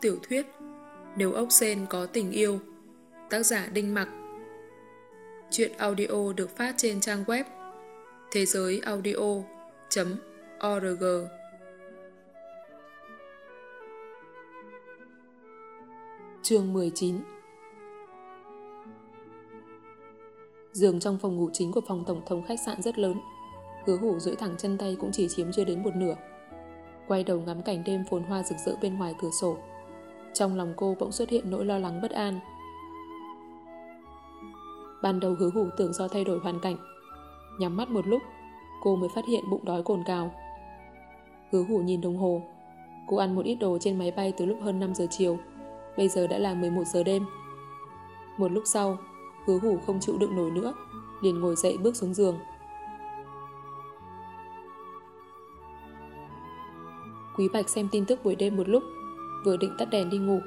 Tiểu thuyết Nếu ốc sen có tình yêu, Tác giả Đinh Mặc Chuyện audio được phát trên trang web thế giới audio.org Chương 19 Giường trong phòng ngủ chính của phòng tổng thống khách sạn rất lớn. Hứa hủ duỗi thẳng chân tay cũng chỉ chiếm chưa đến một nửa. Quay đầu ngắm cảnh đêm phồn hoa rực rỡ bên ngoài cửa sổ. Trong lòng cô bỗng xuất hiện nỗi lo lắng bất an. Ban đầu hứa hủ tưởng do thay đổi hoàn cảnh. Nhắm mắt một lúc, cô mới phát hiện bụng đói cồn cào. Hứa hủ nhìn đồng hồ. Cô ăn một ít đồ trên máy bay từ lúc hơn 5 giờ chiều. Bây giờ đã là 11 giờ đêm. Một lúc sau, hứa hủ không chịu đựng nổi nữa, liền ngồi dậy bước xuống giường. Quý Bạch xem tin tức buổi đêm một lúc, vừa định tắt đèn đi ngủ,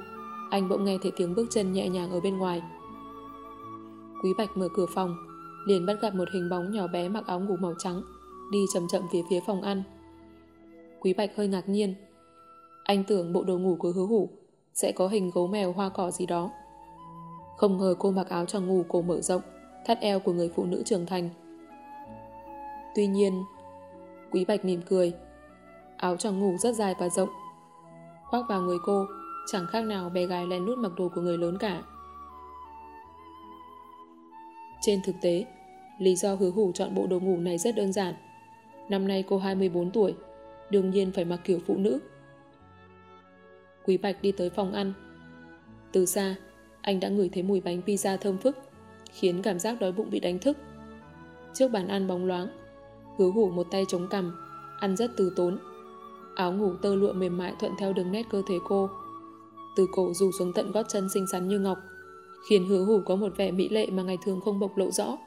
anh bỗng nghe thấy tiếng bước chân nhẹ nhàng ở bên ngoài. Quý Bạch mở cửa phòng, liền bắt gặp một hình bóng nhỏ bé mặc áo ngủ màu trắng, đi chậm chậm về phía phòng ăn. Quý Bạch hơi ngạc nhiên. Anh tưởng bộ đồ ngủ của hứa hủ sẽ có hình gấu mèo hoa cỏ gì đó. Không ngờ cô mặc áo choàng ngủ cổ mở rộng, thắt eo của người phụ nữ trưởng thành. Tuy nhiên, Quý Bạch mỉm cười. Áo choàng ngủ rất dài và rộng. Khoác vào người cô, chẳng khác nào bé gái len nút mặc đồ của người lớn cả. Trên thực tế, lý do hứa hủ chọn bộ đồ ngủ này rất đơn giản. Năm nay cô 24 tuổi, đương nhiên phải mặc kiểu phụ nữ. Quý Bạch đi tới phòng ăn. Từ xa, anh đã ngửi thấy mùi bánh pizza thơm phức, khiến cảm giác đói bụng bị đánh thức. Trước bàn ăn bóng loáng, hứa hủ một tay chống cằm, ăn rất từ tốn. Áo ngủ tơ lụa mềm mại thuận theo đường nét cơ thể cô. Từ cổ rủ xuống tận gót chân xinh xắn như ngọc, khiến hứa hủ có một vẻ mỹ lệ mà ngày thường không bộc lộ rõ.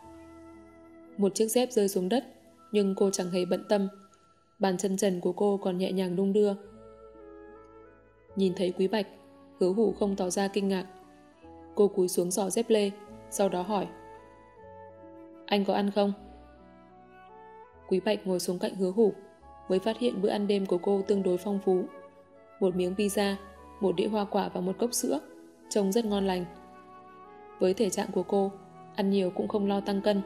Một chiếc dép rơi xuống đất, nhưng cô chẳng hề bận tâm. Bàn chân trần của cô còn nhẹ nhàng đung đưa. Nhìn thấy Quý Bạch, hứa hủ không tỏ ra kinh ngạc. Cô cúi xuống giỏ dép lê, sau đó hỏi. Anh có ăn không? Quý Bạch ngồi xuống cạnh hứa hủ, mới phát hiện bữa ăn đêm của cô tương đối phong phú. Một miếng pizza, một đĩa hoa quả và một cốc sữa, trông rất ngon lành. Với thể trạng của cô, ăn nhiều cũng không lo tăng cân.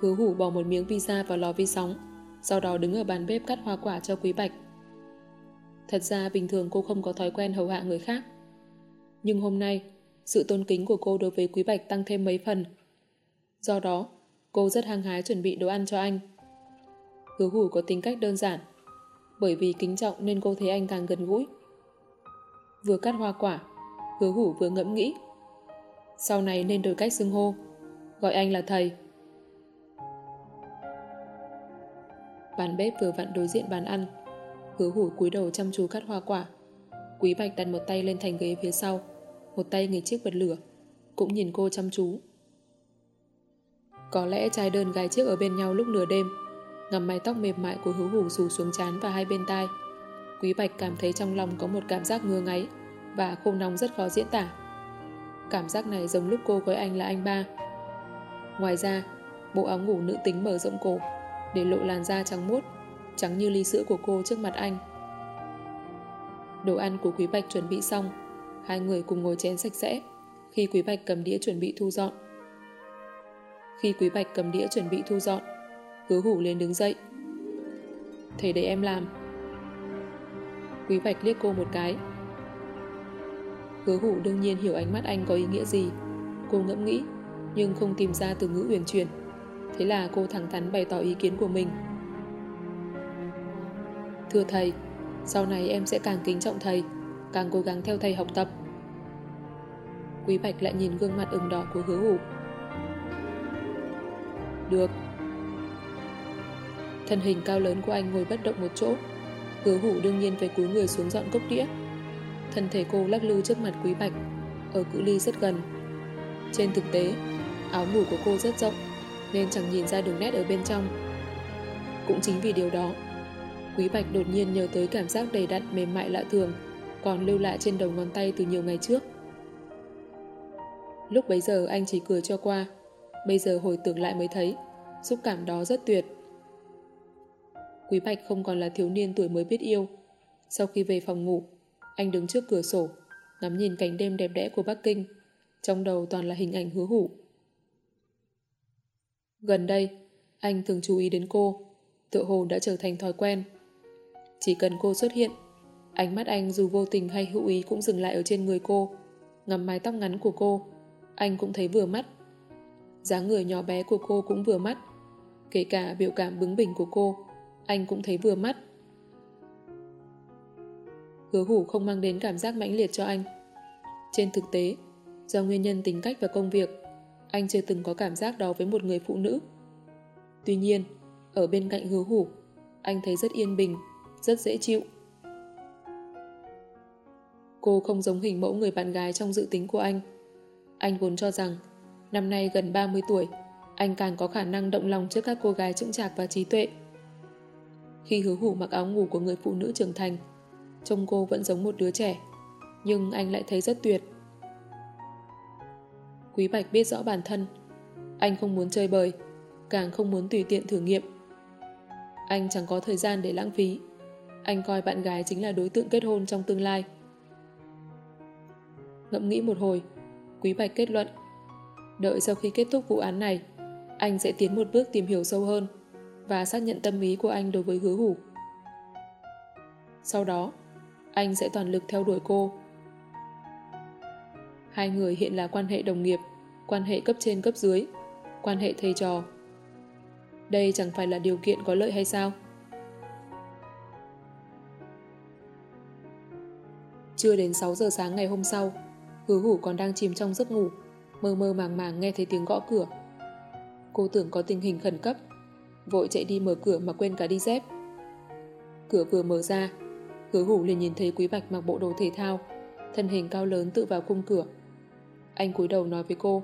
Hứa hủ bỏ một miếng pizza vào lò vi sóng, sau đó đứng ở bàn bếp cắt hoa quả cho Quý Bạch. Thật ra bình thường cô không có thói quen hầu hạ người khác. Nhưng hôm nay, sự tôn kính của cô đối với Quý Bạch tăng thêm mấy phần. Do đó, cô rất hăng hái chuẩn bị đồ ăn cho anh. Hứa hủ có tính cách đơn giản, bởi vì kính trọng nên cô thấy anh càng gần gũi. Vừa cắt hoa quả, hứa hủ vừa ngẫm nghĩ. Sau này nên đổi cách xưng hô, gọi anh là thầy. Bàn bếp vừa vặn đối diện bàn ăn, hứa hủ cúi đầu chăm chú cắt hoa quả. Quý Bạch đặt một tay lên thành ghế phía sau, một tay người chiếc bật lửa, cũng nhìn cô chăm chú. Có lẽ trai đơn gái chiếc ở bên nhau lúc nửa đêm, ngắm mái tóc mềm mại của hứa hủ rủ xuống chán và hai bên tai. Quý Bạch cảm thấy trong lòng có một cảm giác ngứa ngáy và khô nóng rất khó diễn tả. Cảm giác này giống lúc cô với anh là anh ba. Ngoài ra, bộ áo ngủ nữ tính mở rộng cổ để lộ làn da trắng muốt, trắng như ly sữa của cô trước mặt anh. Đồ ăn của Quý Bạch chuẩn bị xong, hai người cùng ngồi chén sạch sẽ khi Quý Bạch cầm đĩa chuẩn bị thu dọn. Khi Quý Bạch cầm đĩa chuẩn bị thu dọn, hứa hủ lên đứng dậy. Thầy để em làm. Quý Bạch liếc cô một cái. Hứa hủ đương nhiên hiểu ánh mắt anh có ý nghĩa gì. Cô ngẫm nghĩ, nhưng không tìm ra từ ngữ huyền truyền. Thế là cô thẳng thắn bày tỏ ý kiến của mình. Thưa thầy, sau này em sẽ càng kính trọng thầy, càng cố gắng theo thầy học tập. Quý Bạch lại nhìn gương mặt ửng đỏ của hứa hủ. Được. Thân hình cao lớn của anh ngồi bất động một chỗ. Hứa hủ đương nhiên phải cúi người xuống dọn cốc đĩa. Thân thể cô lắc lư trước mặt Quý Bạch, ở cự ly rất gần. Trên thực tế, áo ngủ của cô rất rộng, nên chẳng nhìn ra đường nét ở bên trong. Cũng chính vì điều đó, Quý Bạch đột nhiên nhớ tới cảm giác đầy đặn mềm mại lạ thường, còn lưu lại trên đầu ngón tay từ nhiều ngày trước. Lúc bấy giờ anh chỉ cười cho qua, bây giờ hồi tưởng lại mới thấy, xúc cảm đó rất tuyệt. Quý Bạch không còn là thiếu niên tuổi mới biết yêu, Sau khi về phòng ngủ, anh đứng trước cửa sổ, ngắm nhìn cảnh đêm đẹp đẽ của Bắc Kinh. Trong đầu toàn là hình ảnh hứa hủ. Gần đây, anh thường chú ý đến cô, tựa hồ đã trở thành thói quen. Chỉ cần cô xuất hiện, ánh mắt anh dù vô tình hay hữu ý cũng dừng lại ở trên người cô, ngắm mái tóc ngắn của cô. Anh cũng thấy vừa mắt dáng người nhỏ bé của cô cũng vừa mắt. Kể cả biểu cảm bướng bỉnh của cô, anh cũng thấy vừa mắt. Hứa hủ không mang đến cảm giác mãnh liệt cho anh. Trên thực tế, do nguyên nhân tính cách và công việc, anh chưa từng có cảm giác đó với một người phụ nữ. Tuy nhiên, ở bên cạnh hứa hủ, anh thấy rất yên bình, rất dễ chịu. Cô không giống hình mẫu người bạn gái trong dự tính của anh. Anh vốn cho rằng, năm nay gần 30 tuổi, anh càng có khả năng động lòng trước các cô gái trững chạc và trí tuệ. Khi hứa hủ mặc áo ngủ của người phụ nữ trưởng thành, trông cô vẫn giống một đứa trẻ, nhưng anh lại thấy rất tuyệt. Quý Bạch biết rõ bản thân, anh không muốn chơi bời, càng không muốn tùy tiện thử nghiệm. Anh chẳng có thời gian để lãng phí. Anh coi bạn gái chính là đối tượng kết hôn trong tương lai. Ngẫm nghĩ một hồi, Quý Bạch kết luận. Đợi sau khi kết thúc vụ án này, anh sẽ tiến một bước tìm hiểu sâu hơn và xác nhận tâm ý của anh đối với hứa hủ. Sau đó, anh sẽ toàn lực theo đuổi cô. Hai người hiện là quan hệ đồng nghiệp, quan hệ cấp trên cấp dưới, quan hệ thầy trò. Đây chẳng phải là điều kiện có lợi hay sao? Chưa đến 6 giờ sáng ngày hôm sau, hứa hủ còn đang chìm trong giấc ngủ, mơ mơ màng màng nghe thấy tiếng gõ cửa. Cô tưởng có tình hình khẩn cấp, vội chạy đi mở cửa mà quên cả đi dép. Cửa vừa mở ra, hứa hủ liền nhìn thấy Quý Bạch mặc bộ đồ thể thao, thân hình cao lớn tự vào khung cửa. Anh cúi đầu nói với cô,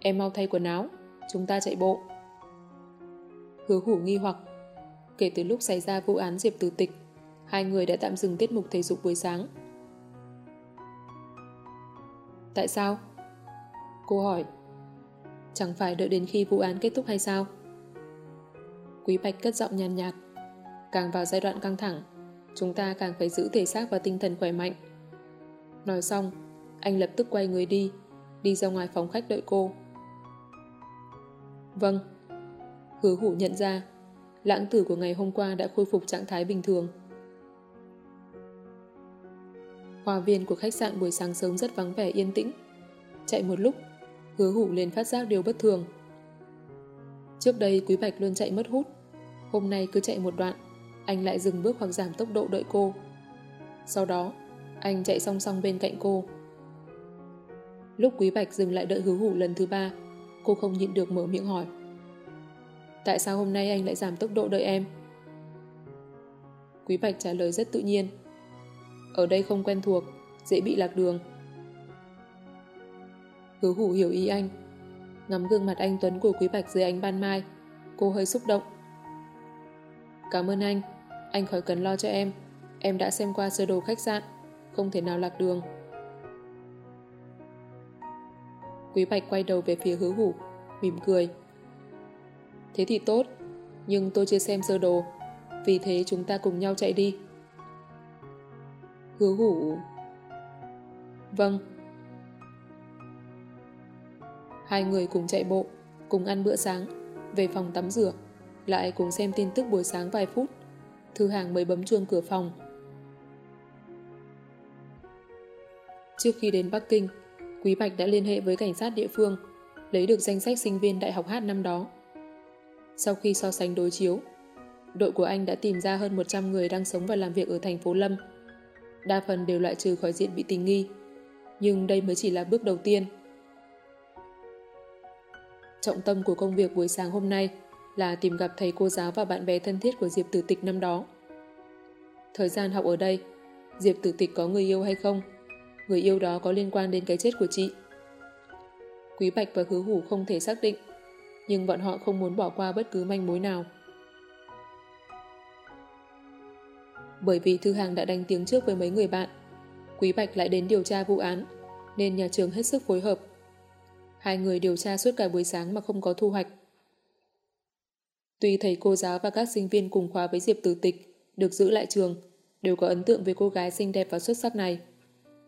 Em mau thay quần áo, chúng ta chạy bộ. Hứa hủ nghi hoặc, kể từ lúc xảy ra vụ án Diệp Tử Tịch, hai người đã tạm dừng tiết mục thể dục buổi sáng. Tại sao? Cô hỏi. Chẳng phải đợi đến khi vụ án kết thúc hay sao? Quý Bạch cất giọng nhàn nhạt. Càng vào giai đoạn căng thẳng, chúng ta càng phải giữ thể xác và tinh thần khỏe mạnh. Nói xong, anh lập tức quay người đi, đi ra ngoài phòng khách đợi cô. Vâng. Hứa hủ nhận ra, lãng tử của ngày hôm qua đã khôi phục trạng thái bình thường. Hòa viên của khách sạn buổi sáng sớm rất vắng vẻ yên tĩnh. Chạy một lúc, hứa hủ lên phát giác điều bất thường. Trước đây Quý Bạch luôn chạy mất hút. Hôm nay cứ chạy một đoạn, anh lại dừng bước hoặc giảm tốc độ đợi cô. Sau đó, anh chạy song song bên cạnh cô. Lúc Quý Bạch dừng lại đợi hứa hủ lần thứ ba, cô không nhịn được mở miệng hỏi. Tại sao hôm nay anh lại giảm tốc độ đợi em? Quý Bạch trả lời rất tự nhiên. Ở đây không quen thuộc, dễ bị lạc đường. Hứa hủ hiểu ý anh. Ngắm gương mặt anh Tuấn của Quý Bạch dưới ánh ban mai, cô hơi xúc động. Cảm ơn anh, anh khỏi cần lo cho em. Em đã xem qua sơ đồ khách sạn, không thể nào lạc đường. Quý Bạch quay đầu về phía hứa hủ, mỉm cười. Thế thì tốt, nhưng tôi chưa xem sơ đồ, vì thế chúng ta cùng nhau chạy đi. Hứa hủ... Vâng. Hai người cùng chạy bộ, cùng ăn bữa sáng, về phòng tắm rửa, lại cùng xem tin tức buổi sáng vài phút. Thư hàng mới bấm chuông cửa phòng. Trước khi đến Bắc Kinh, Quý Bạch đã liên hệ với cảnh sát địa phương, lấy được danh sách sinh viên đại học hát năm đó. Sau khi so sánh đối chiếu, đội của anh đã tìm ra hơn 100 người đang sống và làm việc ở thành phố Lâm. Đa phần đều loại trừ khỏi diện bị tình nghi, nhưng đây mới chỉ là bước đầu tiên. Trọng tâm của công việc buổi sáng hôm nay là tìm gặp thầy cô giáo và bạn bè thân thiết của Diệp Tử Tịch năm đó. Thời gian học ở đây, Diệp Tử Tịch có người yêu hay không? Người yêu đó có liên quan đến cái chết của chị? Quý Bạch và Hứa Hủ không thể xác định, nhưng bọn họ không muốn bỏ qua bất cứ manh mối nào. Bởi vì Thư Hàng đã đánh tiếng trước với mấy người bạn, Quý Bạch lại đến điều tra vụ án, nên nhà trường hết sức phối hợp. Hai người điều tra suốt cả buổi sáng mà không có thu hoạch. Tuy thầy cô giáo và các sinh viên cùng khóa với Diệp Tử Tịch được giữ lại trường, đều có ấn tượng về cô gái xinh đẹp và xuất sắc này.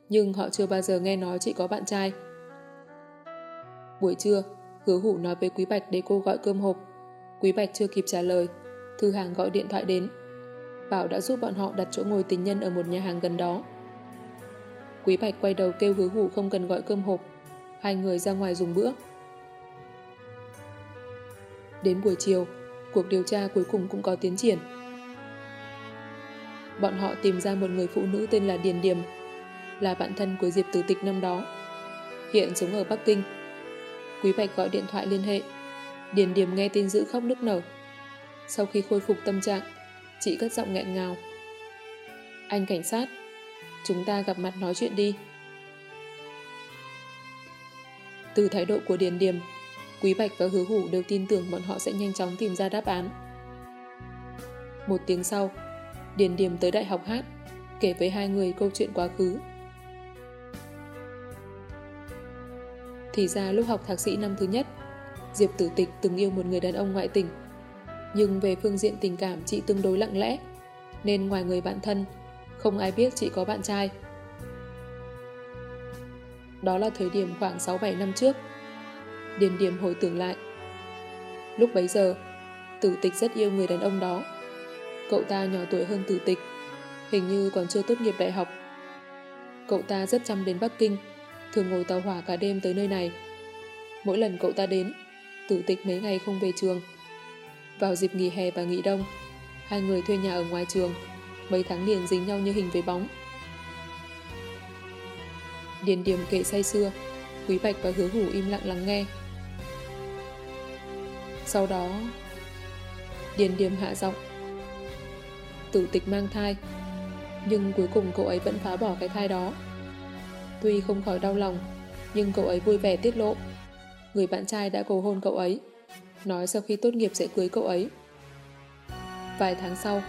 Nhưng họ chưa bao giờ nghe nói chị có bạn trai. Buổi trưa, hứa hủ nói với Quý Bạch để cô gọi cơm hộp. Quý Bạch chưa kịp trả lời, Thư Hàng gọi điện thoại đến. Bảo đã giúp bọn họ đặt chỗ ngồi tình nhân ở một nhà hàng gần đó. Quý Bạch quay đầu kêu hứa hủ không cần gọi cơm hộp. Hai người ra ngoài dùng bữa. Đến buổi chiều, cuộc điều tra cuối cùng cũng có tiến triển. Bọn họ tìm ra một người phụ nữ tên là Điền Điềm, là bạn thân của Diệp Tử Tịch năm đó. Hiện sống ở Bắc Kinh. Quý Bạch gọi điện thoại liên hệ. Điền Điềm nghe tin dữ khóc nức nở. Sau khi khôi phục tâm trạng, chị cất giọng nghẹn ngào. Anh cảnh sát, chúng ta gặp mặt nói chuyện đi. Từ thái độ của Điền Điềm, Quý Bạch và Hứa Hủ đều tin tưởng bọn họ sẽ nhanh chóng tìm ra đáp án. Một tiếng sau, Điền Điềm tới đại học hát, kể với hai người câu chuyện quá khứ. Thì ra lúc học thạc sĩ năm thứ nhất, Diệp Tử Tịch từng yêu một người đàn ông ngoại tình. Nhưng về phương diện tình cảm chị tương đối lặng lẽ, nên ngoài người bạn thân, không ai biết chị có bạn trai. Đó là thời điểm khoảng 6-7 năm trước. Điền Điềm hồi tưởng lại. Lúc bấy giờ, Tử Tịch rất yêu người đàn ông đó. Cậu ta nhỏ tuổi hơn Tử Tịch, hình như còn chưa tốt nghiệp đại học. Cậu ta rất chăm đến Bắc Kinh, thường ngồi tàu hỏa cả đêm tới nơi này. Mỗi lần cậu ta đến, Tử Tịch mấy ngày không về trường. Vào dịp nghỉ hè và nghỉ đông, hai người thuê nhà ở ngoài trường, mấy tháng liền dính nhau như hình với bóng. Điền Điềm kể say xưa, Quý Bạch và Hứa Hủ im lặng lắng nghe. Sau đó, Điền Điềm hạ giọng. Tử tịch mang thai, nhưng cuối cùng cậu ấy vẫn phá bỏ cái thai đó. Tuy không khỏi đau lòng, nhưng cậu ấy vui vẻ tiết lộ. Người bạn trai đã cầu hôn cậu ấy, nói sau khi tốt nghiệp sẽ cưới cậu ấy. Vài tháng sau,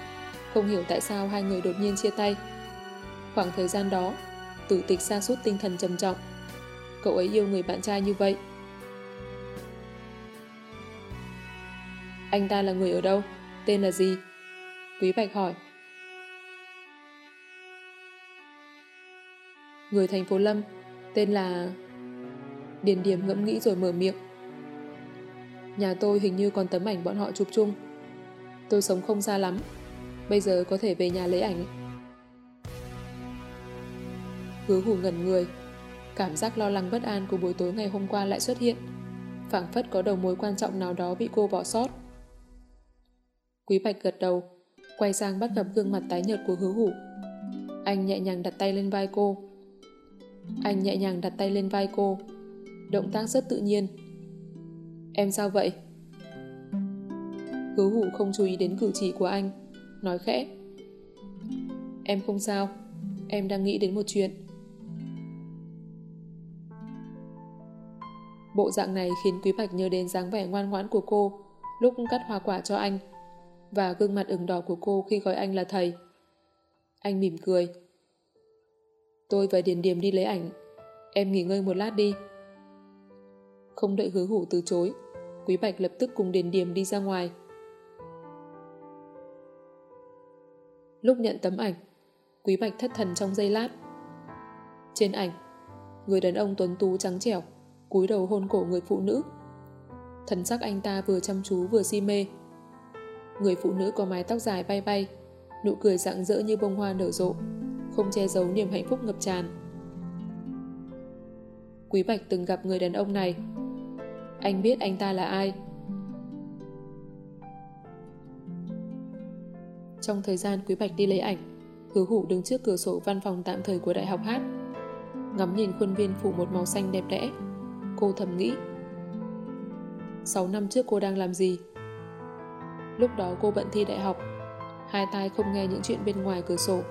không hiểu tại sao hai người đột nhiên chia tay. Khoảng thời gian đó, tử tịch sa sút tinh thần trầm trọng. Cậu ấy yêu người bạn trai như vậy. Anh ta là người ở đâu? Tên là gì? Quý Bạch hỏi. Người thành phố Lâm, tên là... Điền Điềm ngẫm nghĩ rồi mở miệng. Nhà tôi hình như còn tấm ảnh bọn họ chụp chung. Tôi sống không xa lắm. Bây giờ có thể về nhà lấy ảnh. Hứa hủ ngẩn người. Cảm giác lo lắng bất an của buổi tối ngày hôm qua lại xuất hiện. phảng phất có đầu mối quan trọng nào đó bị cô bỏ sót. Quý Bạch gật đầu, quay sang bắt gặp gương mặt tái nhợt của hứa hủ. Anh nhẹ nhàng đặt tay lên vai cô. Anh nhẹ nhàng đặt tay lên vai cô. Động tác rất tự nhiên. Em sao vậy? Hứa hủ không chú ý đến cử chỉ của anh, nói khẽ. Em không sao, em đang nghĩ đến một chuyện. Bộ dạng này khiến Quý Bạch nhớ đến dáng vẻ ngoan ngoãn của cô lúc cắt hoa quả cho anh và gương mặt ửng đỏ của cô khi gọi anh là thầy. Anh mỉm cười. Tôi và Điền Điềm đi lấy ảnh. Em nghỉ ngơi một lát đi. Không đợi hứa hủ từ chối, Quý Bạch lập tức cùng Điền Điềm đi ra ngoài. Lúc nhận tấm ảnh, Quý Bạch thất thần trong giây lát. Trên ảnh, người đàn ông tuấn tú trắng trẻo, cúi đầu hôn cổ người phụ nữ. Thần sắc anh ta vừa chăm chú vừa si mê. Người phụ nữ có mái tóc dài bay bay, nụ cười rạng rỡ như bông hoa nở rộ, không che giấu niềm hạnh phúc ngập tràn. Quý Bạch từng gặp người đàn ông này. Anh biết anh ta là ai. Trong thời gian Quý Bạch đi lấy ảnh, hứa hủ đứng trước cửa sổ văn phòng tạm thời của Đại học Hát. Ngắm nhìn khuôn viên phủ một màu xanh đẹp đẽ. Cô thầm nghĩ. 6 năm trước cô đang làm gì? Lúc đó cô bận thi đại học, hai tai không nghe những chuyện bên ngoài cửa sổ,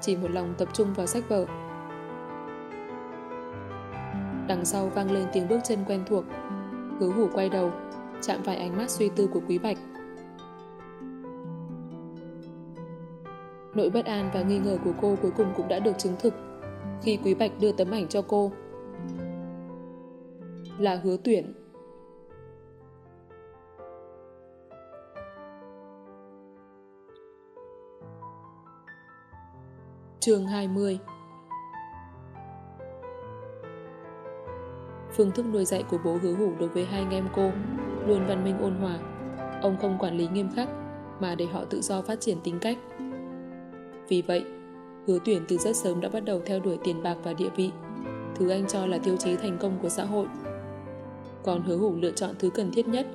chỉ một lòng tập trung vào sách vở. Đằng sau vang lên tiếng bước chân quen thuộc, hứa hủ quay đầu, chạm phải ánh mắt suy tư của Quý Bạch. Nỗi bất an và nghi ngờ của cô cuối cùng cũng đã được chứng thực khi Quý Bạch đưa tấm ảnh cho cô. Là hứa tuyển. chương 20 Phương thức nuôi dạy của bố hứa hủ đối với hai anh em cô luôn văn minh ôn hòa. Ông không quản lý nghiêm khắc mà để họ tự do phát triển tính cách. Vì vậy, hứa tuyển từ rất sớm đã bắt đầu theo đuổi tiền bạc và địa vị, thứ anh cho là tiêu chí thành công của xã hội. Còn hứa hủ lựa chọn thứ cần thiết nhất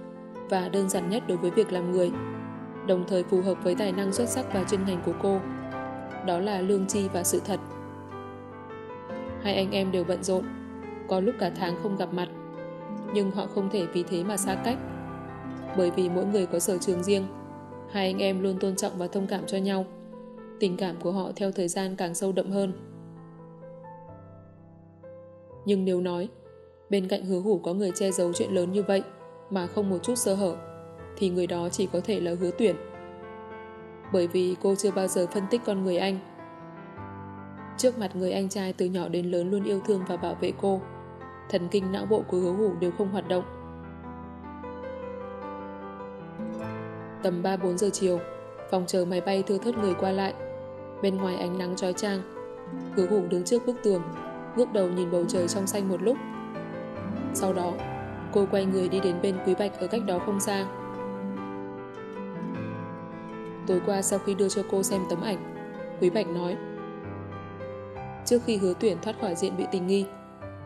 và đơn giản nhất đối với việc làm người, đồng thời phù hợp với tài năng xuất sắc và chuyên ngành của cô. Đó là lương tri và sự thật. Hai anh em đều bận rộn, có lúc cả tháng không gặp mặt, nhưng họ không thể vì thế mà xa cách. Bởi vì mỗi người có sở trường riêng, hai anh em luôn tôn trọng và thông cảm cho nhau. Tình cảm của họ theo thời gian càng sâu đậm hơn. Nhưng nếu nói, bên cạnh hứa hủ có người che giấu chuyện lớn như vậy mà không một chút sơ hở, thì người đó chỉ có thể là hứa tuyển. Bởi vì cô chưa bao giờ phân tích con người anh. Trước mặt người anh trai từ nhỏ đến lớn luôn yêu thương và bảo vệ cô, thần kinh não bộ của hứa hủ đều không hoạt động. Tầm 3-4 giờ chiều, phòng chờ máy bay thưa thớt người qua lại. Bên ngoài ánh nắng trói trang, hứa hủ đứng trước bức tường, ngước đầu nhìn bầu trời trong xanh một lúc. Sau đó, cô quay người đi đến bên Quý Bạch ở cách đó không xa. Tối qua sau khi đưa cho cô xem tấm ảnh, Quý Bạch nói Trước khi hứa tuyển thoát khỏi diện bị tình nghi,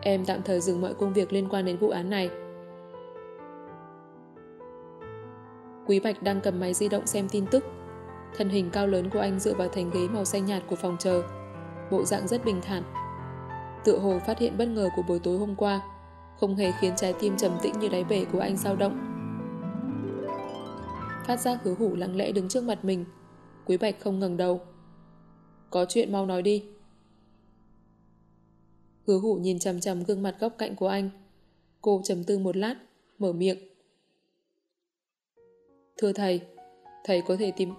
em tạm thời dừng mọi công việc liên quan đến vụ án này. Quý Bạch đang cầm máy di động xem tin tức. Thân hình cao lớn của anh dựa vào thành ghế màu xanh nhạt của phòng chờ. Bộ dạng rất bình thản. Tựa hồ phát hiện bất ngờ của buổi tối hôm qua, không hề khiến trái tim trầm tĩnh như đáy bể của anh dao động. Phát giác hứa hủ lặng lẽ đứng trước mặt mình. Quý Bạch không ngẩng đầu. Có chuyện mau nói đi. Hứa hủ nhìn chằm chằm gương mặt góc cạnh của anh. Cô trầm tư một lát, mở miệng. Thưa thầy, thầy có thể tìm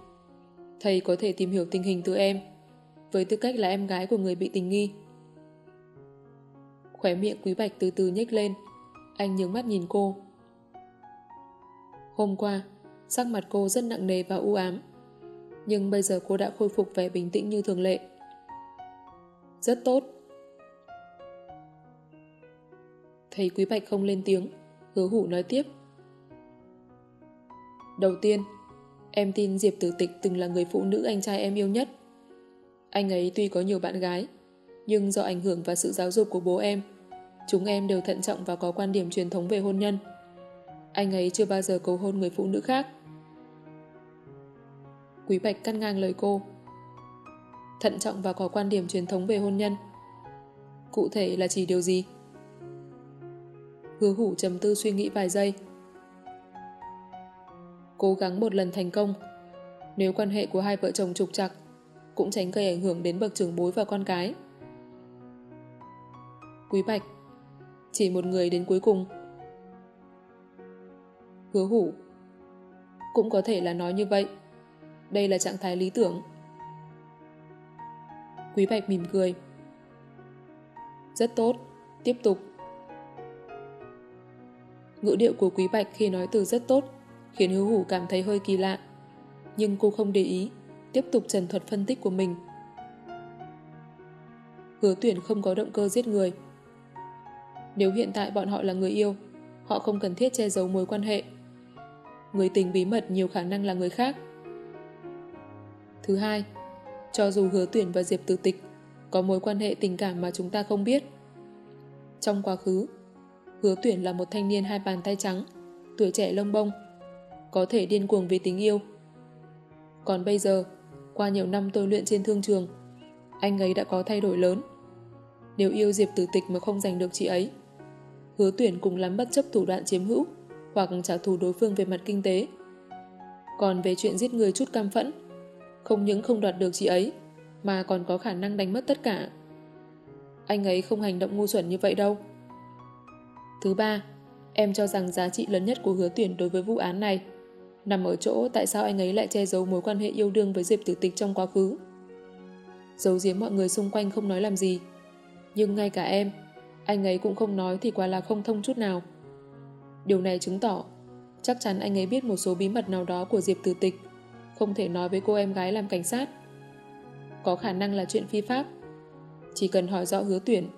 thầy có thể tìm hiểu tình hình từ em với tư cách là em gái của người bị tình nghi. Khóe miệng quý bạch từ từ nhếch lên anh nhướng mắt nhìn cô. Hôm qua, sắc mặt cô rất nặng nề và u ám. Nhưng bây giờ cô đã khôi phục vẻ bình tĩnh như thường lệ. Rất tốt. Thấy Quý Bạch không lên tiếng, hứa hủ nói tiếp. Đầu tiên, em tin Diệp Tử Tịch từng là người phụ nữ anh trai em yêu nhất. Anh ấy tuy có nhiều bạn gái, nhưng do ảnh hưởng và sự giáo dục của bố em, chúng em đều thận trọng và có quan điểm truyền thống về hôn nhân. Anh ấy chưa bao giờ cầu hôn người phụ nữ khác. Quý Bạch cắt ngang lời cô. Thận trọng và có quan điểm truyền thống về hôn nhân. Cụ thể là chỉ điều gì? Hứa hủ trầm tư suy nghĩ vài giây. Cố gắng một lần thành công. Nếu quan hệ của hai vợ chồng trục trặc, cũng tránh gây ảnh hưởng đến bậc trưởng bối và con cái. Quý Bạch chỉ một người đến cuối cùng. Hứa hủ Cũng có thể là nói như vậy. Đây là trạng thái lý tưởng. Quý Bạch mỉm cười. Rất tốt. Tiếp tục. Ngữ điệu của Quý Bạch khi nói từ rất tốt khiến hứa hủ cảm thấy hơi kỳ lạ. Nhưng cô không để ý, tiếp tục trần thuật phân tích của mình. Hứa tuyển không có động cơ giết người. Nếu hiện tại bọn họ là người yêu, họ không cần thiết che giấu mối quan hệ. Người tình bí mật nhiều khả năng là người khác. Thứ hai, cho dù hứa tuyển và Diệp Tử Tịch có mối quan hệ tình cảm mà chúng ta không biết. Trong quá khứ, hứa tuyển là một thanh niên hai bàn tay trắng, tuổi trẻ lông bông, có thể điên cuồng vì tình yêu. Còn bây giờ, qua nhiều năm tôi luyện trên thương trường, anh ấy đã có thay đổi lớn. Nếu yêu Diệp Tử Tịch mà không giành được chị ấy, hứa tuyển cùng lắm bất chấp thủ đoạn chiếm hữu hoặc trả thù đối phương về mặt kinh tế. Còn về chuyện giết người chút cam phẫn, không những không đoạt được chị ấy, mà còn có khả năng đánh mất tất cả. Anh ấy không hành động ngu xuẩn như vậy đâu. Thứ ba, em cho rằng giá trị lớn nhất của hứa tuyển đối với vụ án này nằm ở chỗ tại sao anh ấy lại che giấu mối quan hệ yêu đương với Diệp Tử Tịch trong quá khứ. Giấu giếm mọi người xung quanh không nói làm gì. Nhưng ngay cả em, anh ấy cũng không nói thì quả là không thông chút nào. Điều này chứng tỏ chắc chắn anh ấy biết một số bí mật nào đó của Diệp Tử Tịch không thể nói với cô em gái làm cảnh sát. Có khả năng là chuyện phi pháp. Chỉ cần hỏi rõ hứa tuyển,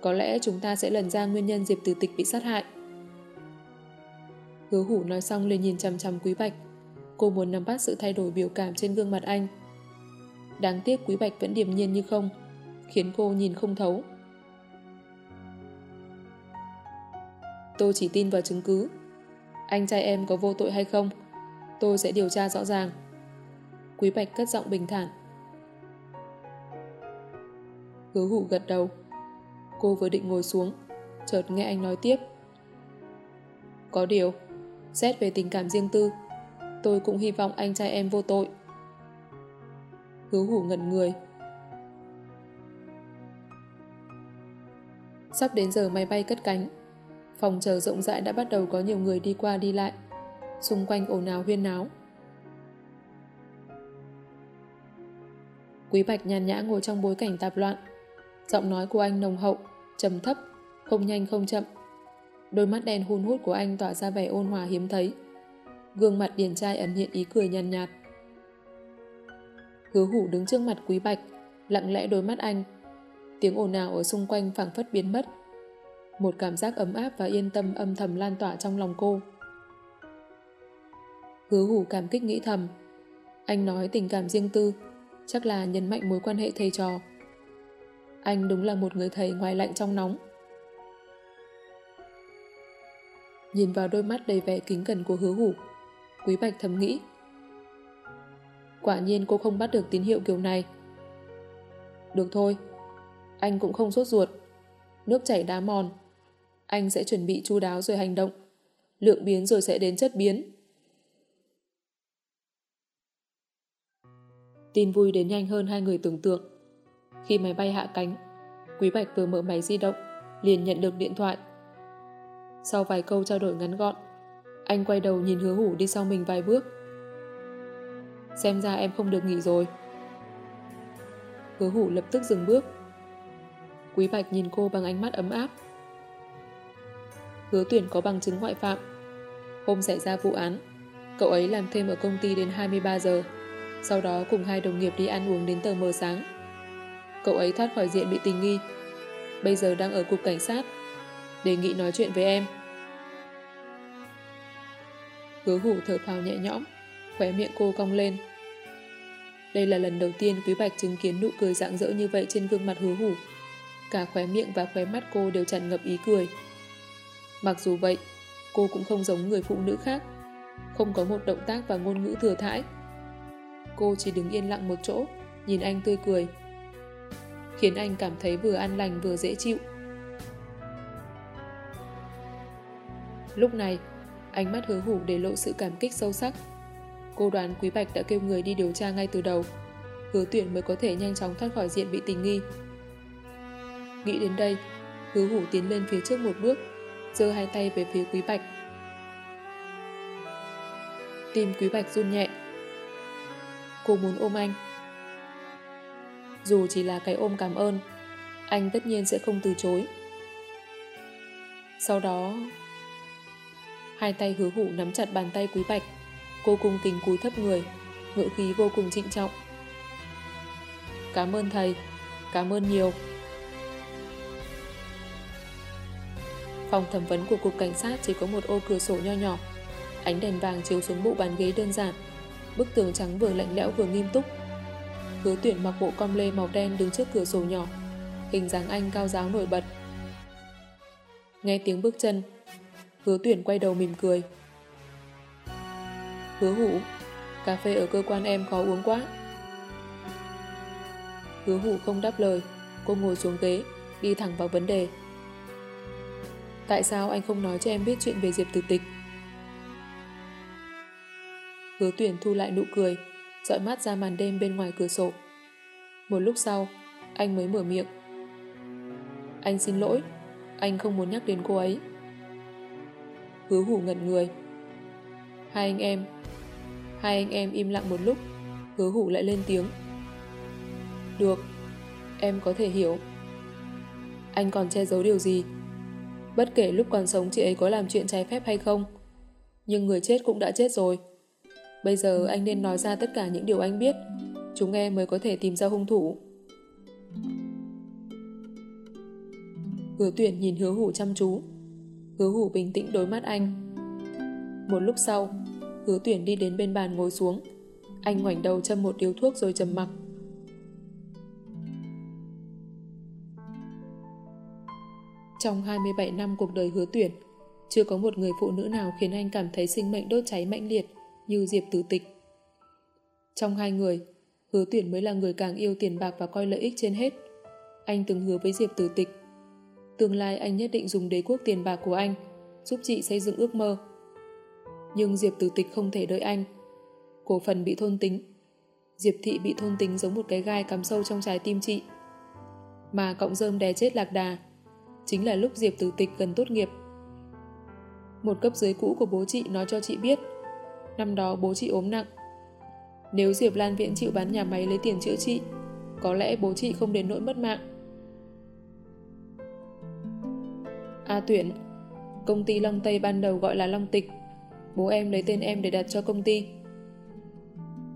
có lẽ chúng ta sẽ lần ra nguyên nhân Diệp Tử Tịch bị sát hại. Hứa hủ nói xong liền nhìn chằm chằm Quý Bạch. Cô muốn nắm bắt sự thay đổi biểu cảm trên gương mặt anh. Đáng tiếc Quý Bạch vẫn điềm nhiên như không, khiến cô nhìn không thấu. Tôi chỉ tin vào chứng cứ. Anh trai em có vô tội hay không? Tôi sẽ điều tra rõ ràng. Quý Bạch cất giọng bình thản. Hứa hủ gật đầu. Cô vừa định ngồi xuống, chợt nghe anh nói tiếp. Có điều, xét về tình cảm riêng tư, tôi cũng hy vọng anh trai em vô tội. Hứa hủ ngẩn người. Sắp đến giờ máy bay cất cánh, phòng chờ rộng rãi đã bắt đầu có nhiều người đi qua đi lại, xung quanh ồn ào huyên náo. Quý Bạch nhàn nhã ngồi trong bối cảnh tạp loạn, giọng nói của anh nồng hậu, trầm thấp, không nhanh không chậm. Đôi mắt đen hun hút của anh tỏa ra vẻ ôn hòa hiếm thấy. Gương mặt điển trai ẩn hiện ý cười nhàn nhạt. Hứa hủ đứng trước mặt quý bạch, lặng lẽ đôi mắt anh. Tiếng ồn ào ở xung quanh phảng phất biến mất. Một cảm giác ấm áp và yên tâm âm thầm lan tỏa trong lòng cô. Hứa hủ cảm kích nghĩ thầm. Anh nói tình cảm riêng tư, chắc là nhấn mạnh mối quan hệ thầy trò. Anh đúng là một người thầy ngoài lạnh trong nóng. Nhìn vào đôi mắt đầy vẻ kính cẩn của hứa hủ, Quý Bạch thầm nghĩ. Quả nhiên cô không bắt được tín hiệu kiểu này. Được thôi, anh cũng không sốt ruột. Nước chảy đá mòn. Anh sẽ chuẩn bị chu đáo rồi hành động. Lượng biến rồi sẽ đến chất biến. Tin vui đến nhanh hơn hai người tưởng tượng. Khi máy bay hạ cánh, Quý Bạch vừa mở máy di động, liền nhận được điện thoại. Sau vài câu trao đổi ngắn gọn, anh quay đầu nhìn hứa hủ đi sau mình vài bước. Xem ra em không được nghỉ rồi. Hứa hủ lập tức dừng bước. Quý Bạch nhìn cô bằng ánh mắt ấm áp. Hứa tuyển có bằng chứng ngoại phạm. Hôm xảy ra vụ án, cậu ấy làm thêm ở công ty đến 23 giờ. Sau đó cùng hai đồng nghiệp đi ăn uống đến tờ mờ sáng. Cậu ấy thoát khỏi diện bị tình nghi. Bây giờ đang ở cục cảnh sát. Đề nghị nói chuyện với em. Hứa hủ thở phào nhẹ nhõm, khóe miệng cô cong lên. Đây là lần đầu tiên Quý Bạch chứng kiến nụ cười rạng rỡ như vậy trên gương mặt hứa hủ. Cả khóe miệng và khóe mắt cô đều tràn ngập ý cười. Mặc dù vậy, cô cũng không giống người phụ nữ khác, không có một động tác và ngôn ngữ thừa thãi. Cô chỉ đứng yên lặng một chỗ, nhìn anh tươi cười, khiến anh cảm thấy vừa an lành vừa dễ chịu. Lúc này, ánh mắt hứa hủ để lộ sự cảm kích sâu sắc. Cô đoán Quý Bạch đã kêu người đi điều tra ngay từ đầu, hứa tuyển mới có thể nhanh chóng thoát khỏi diện bị tình nghi. Nghĩ đến đây, hứa hủ tiến lên phía trước một bước, giơ hai tay về phía Quý Bạch. Tim Quý Bạch run nhẹ. Cô muốn ôm anh. Dù chỉ là cái ôm cảm ơn, anh tất nhiên sẽ không từ chối. Sau đó, hai tay hứa hủ nắm chặt bàn tay Quý Bạch, cô cung kính cúi thấp người, ngữ khí vô cùng trịnh trọng. Cảm ơn thầy, cảm ơn nhiều. Phòng thẩm vấn của cục cảnh sát chỉ có một ô cửa sổ nho nhỏ. Ánh đèn vàng chiếu xuống bộ bàn ghế đơn giản. Bức tường trắng vừa lạnh lẽo vừa nghiêm túc. Hứa tuyển mặc bộ com lê màu đen đứng trước cửa sổ nhỏ. Hình dáng anh cao giáo nổi bật. Nghe tiếng bước chân, hứa tuyển quay đầu mỉm cười. Hứa hủ, cà phê ở cơ quan em khó uống quá. Hứa hủ không đáp lời, cô ngồi xuống ghế, đi thẳng vào vấn đề. Tại sao anh không nói cho em biết chuyện về Diệp Tử Tịch? Hứa tuyển thu lại nụ cười, dọi mắt ra màn đêm bên ngoài cửa sổ. Một lúc sau, anh mới mở miệng. Anh xin lỗi, anh không muốn nhắc đến cô ấy. Hứa hủ ngẩn người. Hai anh em, hai anh em im lặng một lúc, hứa hủ lại lên tiếng. Được, em có thể hiểu. Anh còn che giấu điều gì? Bất kể lúc còn sống chị ấy có làm chuyện trái phép hay không, nhưng người chết cũng đã chết rồi. Bây giờ anh nên nói ra tất cả những điều anh biết, Chúng em mới có thể tìm ra hung thủ. Hứa tuyển nhìn hứa hủ chăm chú. Hứa hủ bình tĩnh đối mắt anh. Một lúc sau, hứa tuyển đi đến bên bàn ngồi xuống. Anh ngoảnh đầu châm một điếu thuốc rồi trầm mặc. Trong 27 năm cuộc đời hứa tuyển, chưa có một người phụ nữ nào khiến anh cảm thấy sinh mệnh đốt cháy mãnh liệt như Diệp Tử Tịch. Trong hai người, hứa tuyển mới là người càng yêu tiền bạc và coi lợi ích trên hết. Anh từng hứa với Diệp Tử Tịch. Tương lai anh nhất định dùng đế quốc tiền bạc của anh giúp chị xây dựng ước mơ. Nhưng Diệp Tử Tịch không thể đợi anh. Cổ phần bị thôn tính. Diệp Thị bị thôn tính giống một cái gai cắm sâu trong trái tim chị. Mà cộng dơm đè chết lạc đà chính là lúc Diệp Tử Tịch gần tốt nghiệp. Một cấp dưới cũ của bố chị nói cho chị biết, năm đó bố chị ốm nặng. Nếu Diệp Lan Viễn chịu bán nhà máy lấy tiền chữa trị, có lẽ bố chị không đến nỗi mất mạng. A Tuyển, Công ty Long Tây ban đầu gọi là Long Tịch Bố em lấy tên em để đặt cho công ty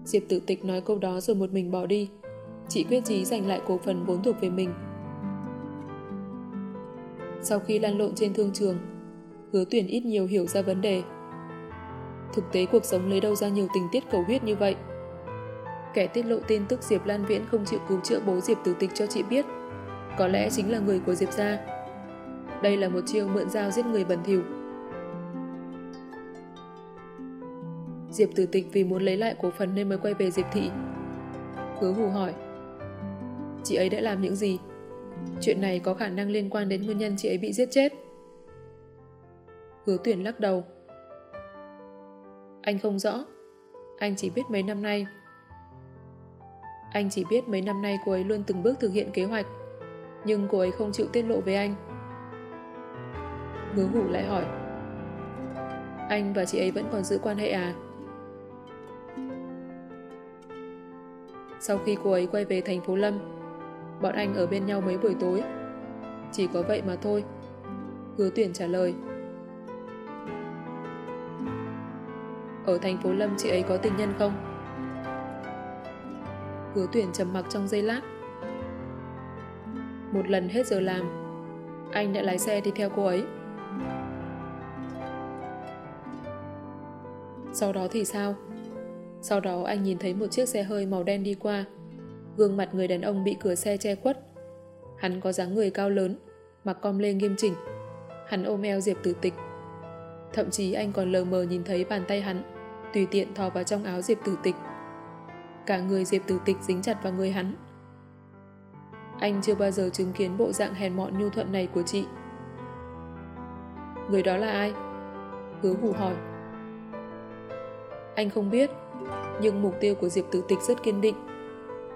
Diệp Tử Tịch nói câu đó rồi một mình bỏ đi Chị quyết chí giành lại cổ phần vốn thuộc về mình sau khi lan lộn trên thương trường, hứa tuyển ít nhiều hiểu ra vấn đề. Thực tế cuộc sống lấy đâu ra nhiều tình tiết cầu huyết như vậy. Kẻ tiết lộ tin tức Diệp Lan Viễn không chịu cứu chữa bố Diệp Tử Tịch cho chị biết, có lẽ chính là người của Diệp gia. Đây là một chiêu mượn dao giết người bẩn thỉu. Diệp Tử Tịch vì muốn lấy lại cổ phần nên mới quay về Diệp Thị. Hứa hù hỏi, chị ấy đã làm những gì? Chuyện này có khả năng liên quan đến nguyên nhân chị ấy bị giết chết. Hứa tuyển lắc đầu. Anh không rõ. Anh chỉ biết mấy năm nay. Anh chỉ biết mấy năm nay cô ấy luôn từng bước thực hiện kế hoạch. Nhưng cô ấy không chịu tiết lộ với anh. Hứa hủ lại hỏi. Anh và chị ấy vẫn còn giữ quan hệ à? Sau khi cô ấy quay về thành phố Lâm, bọn anh ở bên nhau mấy buổi tối. Chỉ có vậy mà thôi. Hứa tuyển trả lời. Ở thành phố Lâm chị ấy có tình nhân không? Hứa tuyển trầm mặc trong giây lát. Một lần hết giờ làm, anh đã lái xe đi theo cô ấy. Sau đó thì sao? Sau đó anh nhìn thấy một chiếc xe hơi màu đen đi qua gương mặt người đàn ông bị cửa xe che khuất. Hắn có dáng người cao lớn, mặc com lê nghiêm chỉnh. Hắn ôm eo Diệp Tử Tịch. Thậm chí anh còn lờ mờ nhìn thấy bàn tay hắn, tùy tiện thò vào trong áo Diệp Tử Tịch. Cả người Diệp Tử Tịch dính chặt vào người hắn. Anh chưa bao giờ chứng kiến bộ dạng hèn mọn nhu thuận này của chị. Người đó là ai? Hứa hủ hỏi. Anh không biết, nhưng mục tiêu của Diệp Tử Tịch rất kiên định.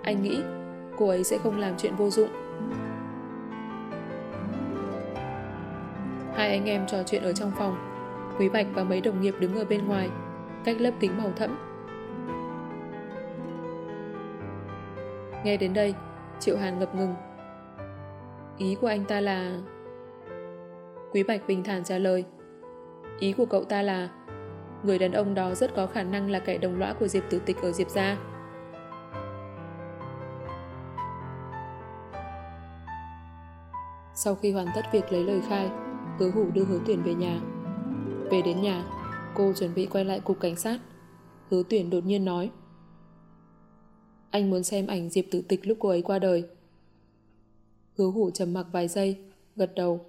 Anh nghĩ cô ấy sẽ không làm chuyện vô dụng. Hai anh em trò chuyện ở trong phòng. Quý Bạch và mấy đồng nghiệp đứng ở bên ngoài, cách lớp kính màu thẫm. Nghe đến đây, Triệu Hàn ngập ngừng. Ý của anh ta là... Quý Bạch bình thản trả lời. Ý của cậu ta là người đàn ông đó rất có khả năng là kẻ đồng lõa của Diệp Tử Tịch ở Diệp Gia. Sau khi hoàn tất việc lấy lời khai, hứa hủ đưa hứa tuyển về nhà. Về đến nhà, cô chuẩn bị quay lại cục cảnh sát. Hứa tuyển đột nhiên nói Anh muốn xem ảnh Diệp Tử Tịch lúc cô ấy qua đời. Hứa hủ trầm mặc vài giây, gật đầu.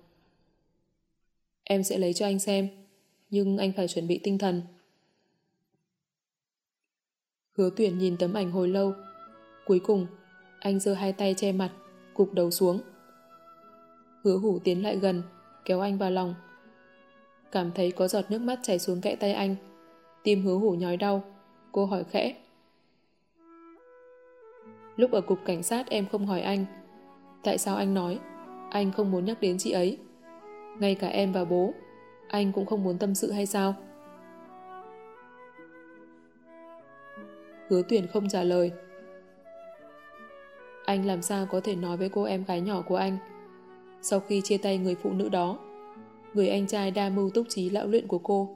Em sẽ lấy cho anh xem, nhưng anh phải chuẩn bị tinh thần. Hứa tuyển nhìn tấm ảnh hồi lâu. Cuối cùng, anh giơ hai tay che mặt, cục đầu xuống. Hứa hủ tiến lại gần, kéo anh vào lòng. Cảm thấy có giọt nước mắt chảy xuống kẽ tay anh. Tim hứa hủ nhói đau. Cô hỏi khẽ. Lúc ở cục cảnh sát em không hỏi anh. Tại sao anh nói anh không muốn nhắc đến chị ấy? Ngay cả em và bố, anh cũng không muốn tâm sự hay sao? Hứa tuyển không trả lời. Anh làm sao có thể nói với cô em gái nhỏ của anh sau khi chia tay người phụ nữ đó. Người anh trai đa mưu túc trí lão luyện của cô,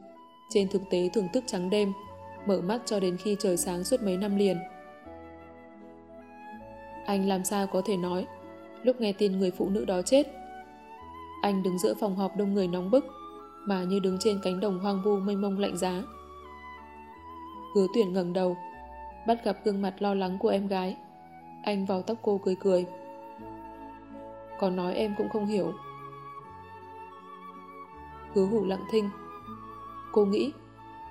trên thực tế thưởng thức trắng đêm, mở mắt cho đến khi trời sáng suốt mấy năm liền. Anh làm sao có thể nói, lúc nghe tin người phụ nữ đó chết. Anh đứng giữa phòng họp đông người nóng bức, mà như đứng trên cánh đồng hoang vu mênh mông lạnh giá. Hứa tuyển ngẩng đầu, bắt gặp gương mặt lo lắng của em gái. Anh vào tóc cô cười cười. Còn nói em cũng không hiểu. Hứa hủ lặng thinh. Cô nghĩ,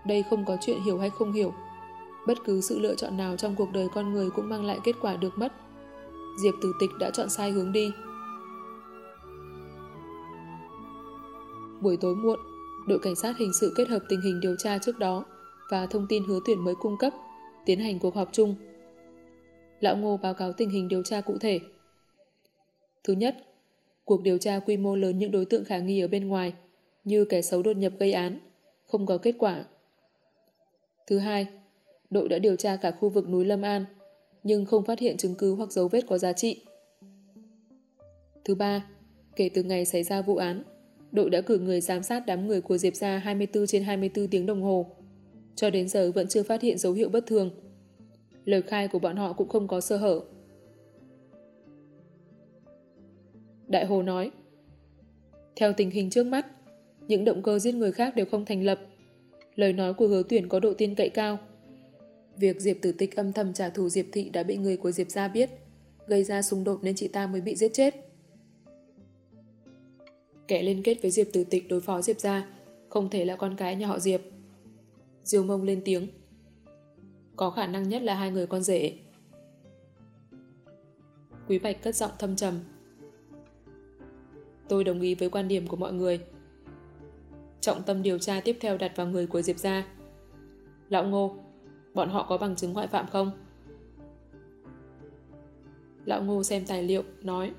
đây không có chuyện hiểu hay không hiểu. Bất cứ sự lựa chọn nào trong cuộc đời con người cũng mang lại kết quả được mất. Diệp Tử Tịch đã chọn sai hướng đi. Buổi tối muộn, đội cảnh sát hình sự kết hợp tình hình điều tra trước đó và thông tin hứa tuyển mới cung cấp, tiến hành cuộc họp chung. Lão Ngô báo cáo tình hình điều tra cụ thể. Thứ nhất, cuộc điều tra quy mô lớn những đối tượng khả nghi ở bên ngoài, như kẻ xấu đột nhập gây án, không có kết quả. Thứ hai, đội đã điều tra cả khu vực núi Lâm An, nhưng không phát hiện chứng cứ hoặc dấu vết có giá trị. Thứ ba, kể từ ngày xảy ra vụ án, đội đã cử người giám sát đám người của Diệp Gia 24 trên 24 tiếng đồng hồ. Cho đến giờ vẫn chưa phát hiện dấu hiệu bất thường. Lời khai của bọn họ cũng không có sơ hở. Đại Hồ nói Theo tình hình trước mắt, những động cơ giết người khác đều không thành lập. Lời nói của hứa tuyển có độ tin cậy cao. Việc Diệp Tử Tịch âm thầm trả thù Diệp Thị đã bị người của Diệp gia biết, gây ra xung đột nên chị ta mới bị giết chết. Kẻ liên kết với Diệp Tử Tịch đối phó Diệp gia không thể là con cái nhà họ Diệp. Diêu mông lên tiếng. Có khả năng nhất là hai người con rể. Quý Bạch cất giọng thâm trầm. Tôi đồng ý với quan điểm của mọi người. Trọng tâm điều tra tiếp theo đặt vào người của Diệp gia. Lão Ngô, bọn họ có bằng chứng ngoại phạm không? Lão Ngô xem tài liệu, nói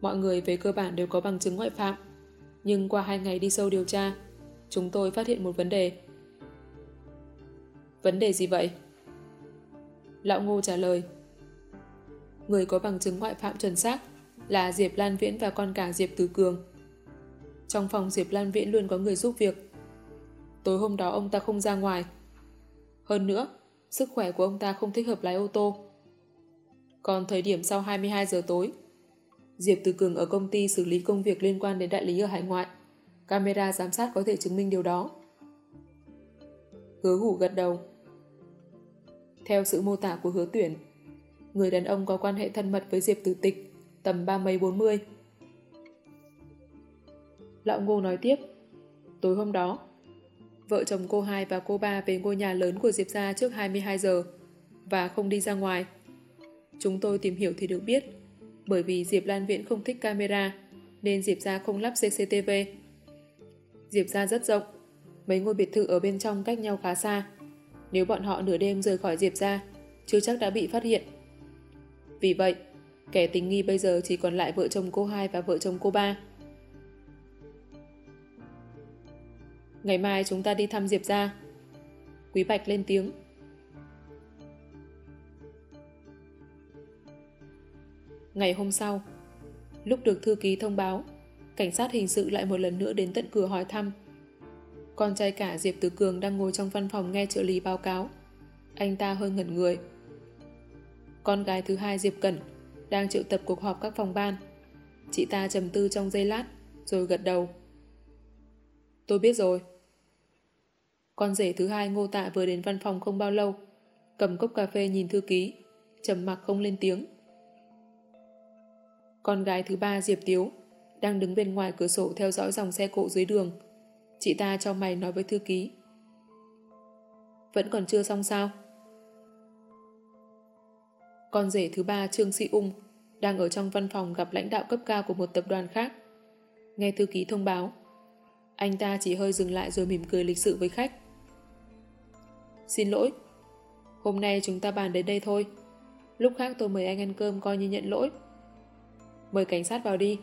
Mọi người về cơ bản đều có bằng chứng ngoại phạm nhưng qua hai ngày đi sâu điều tra chúng tôi phát hiện một vấn đề. Vấn đề gì vậy? Lão Ngô trả lời Người có bằng chứng ngoại phạm chuẩn xác là Diệp Lan Viễn và con cả Diệp Từ Cường. Trong phòng Diệp Lan Viễn luôn có người giúp việc. Tối hôm đó ông ta không ra ngoài hơn nữa, sức khỏe của ông ta không thích hợp lái ô tô. Còn thời điểm sau 22 giờ tối, Diệp Từ Cường ở công ty xử lý công việc liên quan đến đại lý ở hải ngoại. Camera giám sát có thể chứng minh điều đó. Hứa hủ gật đầu. Theo sự mô tả của hứa tuyển, người đàn ông có quan hệ thân mật với Diệp Tử Tịch, tầm ba mấy bốn mươi. Lão Ngô nói tiếp, tối hôm đó, vợ chồng cô hai và cô ba về ngôi nhà lớn của Diệp gia trước 22 giờ và không đi ra ngoài. Chúng tôi tìm hiểu thì được biết, bởi vì Diệp Lan Viễn không thích camera, nên Diệp gia không lắp CCTV. Diệp gia rất rộng, mấy ngôi biệt thự ở bên trong cách nhau khá xa. Nếu bọn họ nửa đêm rời khỏi Diệp gia, chưa chắc đã bị phát hiện. Vì vậy, kẻ tình nghi bây giờ chỉ còn lại vợ chồng cô hai và vợ chồng cô ba. Ngày mai chúng ta đi thăm Diệp ra. Quý Bạch lên tiếng. Ngày hôm sau, lúc được thư ký thông báo, cảnh sát hình sự lại một lần nữa đến tận cửa hỏi thăm. Con trai cả Diệp Tử Cường đang ngồi trong văn phòng nghe trợ lý báo cáo. Anh ta hơi ngẩn người. Con gái thứ hai Diệp Cẩn đang triệu tập cuộc họp các phòng ban. Chị ta trầm tư trong giây lát, rồi gật đầu. Tôi biết rồi. Con rể thứ hai ngô tạ vừa đến văn phòng không bao lâu, cầm cốc cà phê nhìn thư ký, trầm mặc không lên tiếng. Con gái thứ ba Diệp Tiếu đang đứng bên ngoài cửa sổ theo dõi dòng xe cộ dưới đường. Chị ta cho mày nói với thư ký. Vẫn còn chưa xong sao? Con rể thứ ba Trương Sĩ Ung đang ở trong văn phòng gặp lãnh đạo cấp cao của một tập đoàn khác. Nghe thư ký thông báo, anh ta chỉ hơi dừng lại rồi mỉm cười lịch sự với khách. Xin lỗi, hôm nay chúng ta bàn đến đây thôi. Lúc khác tôi mời anh ăn cơm coi như nhận lỗi. Mời cảnh sát vào đi.